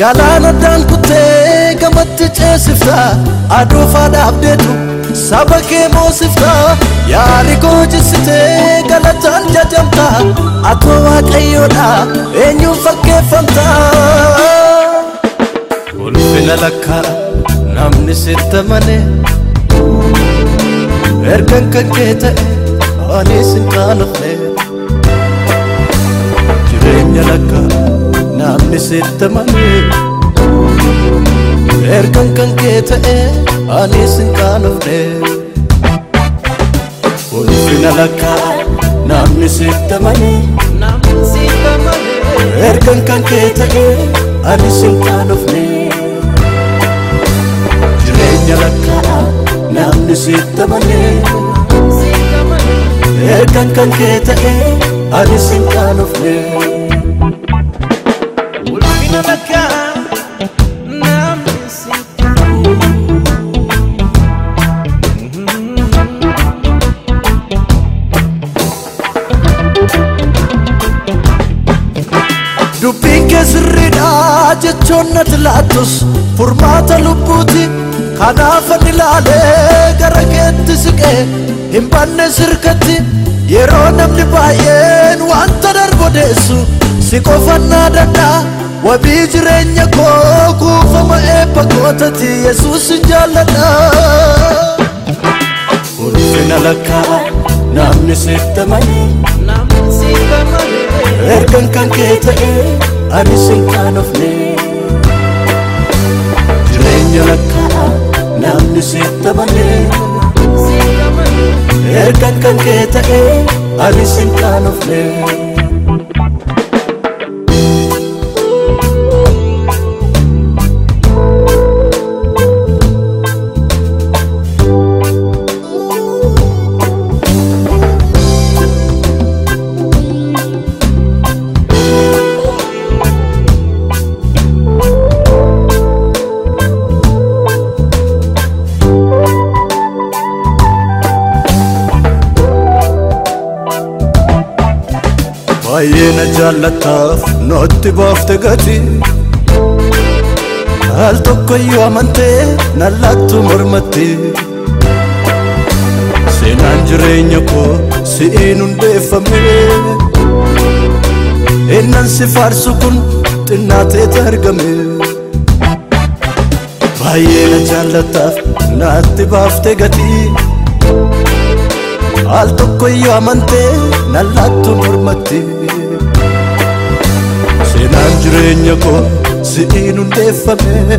galaana daan kuttee gamatti ceesifta. Aduu faadhaaf deetu saba kee moosifta. Yaari koo jissitee galataan jajamta. Atoo waaqayyoodha eenyuun fakkeeffamta? Ulfina lakkaa namni sitta malee ergan kan kee ta'e anis hin qaanofne jireenya lakkaa namni sitta malee ergan kan kee ta'e anis hin qaanofne ulfina lakkaa namni sitta malee ergan kan kee ta'e anis hin qaanofne jireenya lakkaa namni sitta malee ergan kan kee ta'e anis hin qaanofne lakkaa namni sitta dubbiin kee sirriidha jechoon natti laattus furmaata lubbuuti kanaaf ani ilaalee gara keetti siqee hin banne sirkatti yeroo namni baay'een wanta darbodeessu si qofannaa danda'a wabii jireenya koo kuufama eebba kootati yesuusin jaalladha ulfina lakkaa namni siif tamani ergan kan kee ta'e ani sin kan ofne jireenya lakkaa namni siif tamani ergan kan kee ta'e ani sin kan. Baay'ee na jaallattaaf nootti baafte gati al tokkoyyuu amantee nan laattu mormatti seenaan jireenya koo si'iin hundeeffame innan si faarsu kun xinnaateeti argame baay'ee na jaallattaaf naatti baafte gatii al tokkoyyuu amantee nan laattu mormatti seenaan jireenya koo si'iin hundeeffame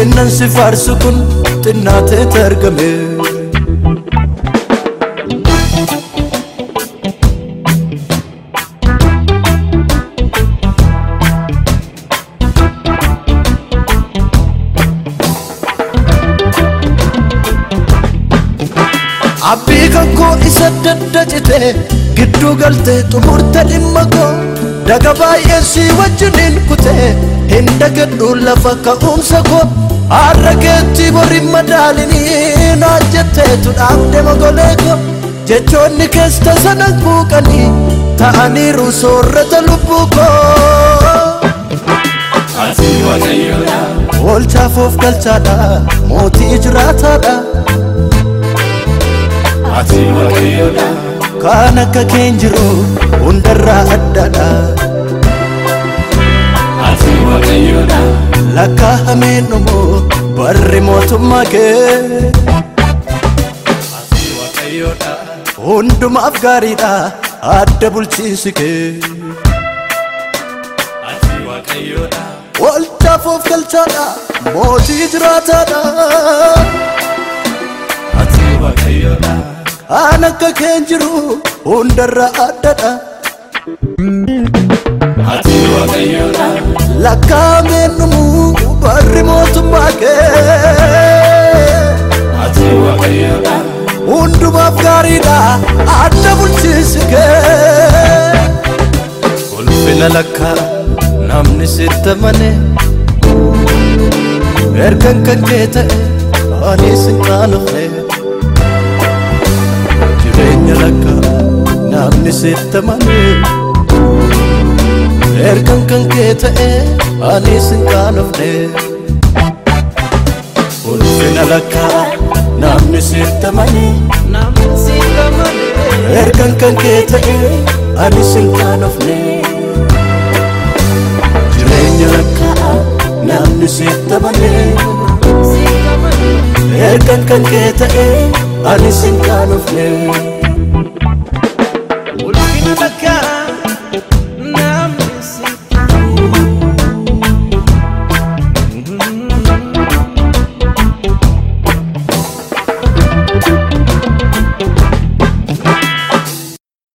innan si faarsu kun xinnaateeti argame abbii kan koo isa daddacite gidduu galtee xumurte dhimma koo daga baay'een si wajjiniin kute hin dagadhu lafa ka'umsa koo. Har'a keetti bori madaalinii naan jetteetu dhaabde mogolee koo. Jechoonni keesta sanan buuqanii ta'aniiru soorrata lubbuu koo. Ati waaqayyoodha, oolchaaf of galchaadha mootii jiraataadha ati waaqayyoodha, kaan akka keen jiru addaadha ati waaqayyoodha, lakkaa'ameen dhumu barri mootummaa kee ati waaqayyoodha, hundumaaf gaariidha adda bulchiinsi kee ati waaqayyoodha, oolchaaf of galchaadha mootii jiraataadha ati waaqayyoodha, kaan akka keen jiru hundarraa addaadha La cave no mu barrimo tumbake Undu mafgarida adda bulchisike Ulfina lakka namni sitta mane Erkan kan kete ani sinna nufe setta malee erkan kan kee ta'e ani sin kaanofne ulfina lakkaa namni setta manii erkan kan kee ta'e ani sin kaanofne jireenya sita namni setta malee erkan kan kee ta'e ani sin. في